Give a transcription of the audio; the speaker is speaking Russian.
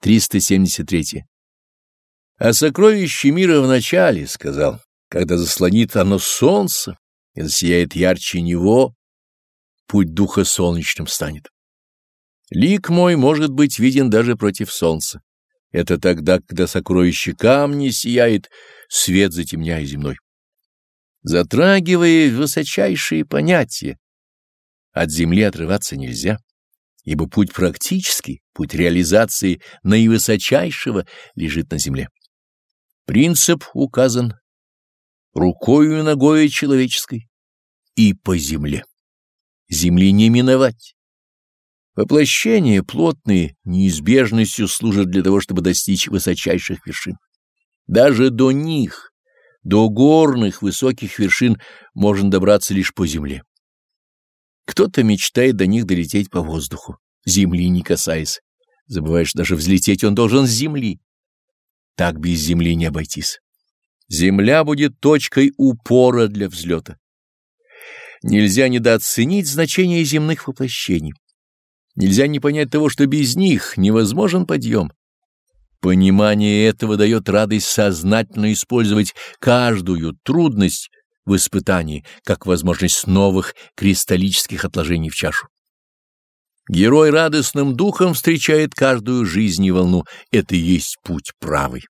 373. А сокровище мира в начале, сказал, когда заслонит оно солнце и засияет ярче него, путь духа солнечным станет. Лик мой может быть виден даже против солнца. Это тогда, когда сокровище камни сияет, свет затемняя земной. Затрагивая высочайшие понятия, от земли отрываться нельзя, ибо путь практический, путь реализации наивысочайшего лежит на земле. Принцип указан рукою и ногою человеческой и по земле. Земли не миновать. Воплощения плотные неизбежностью служат для того, чтобы достичь высочайших вершин. Даже до них, до горных высоких вершин, можно добраться лишь по земле. Кто-то мечтает до них долететь по воздуху, земли не касаясь. Забываешь, даже взлететь он должен с земли. Так без земли не обойтись. Земля будет точкой упора для взлета. Нельзя недооценить значение земных воплощений. Нельзя не понять того, что без них невозможен подъем. Понимание этого дает радость сознательно использовать каждую трудность в испытании, как возможность новых кристаллических отложений в чашу. Герой радостным духом встречает каждую жизнь и волну. Это и есть путь правый.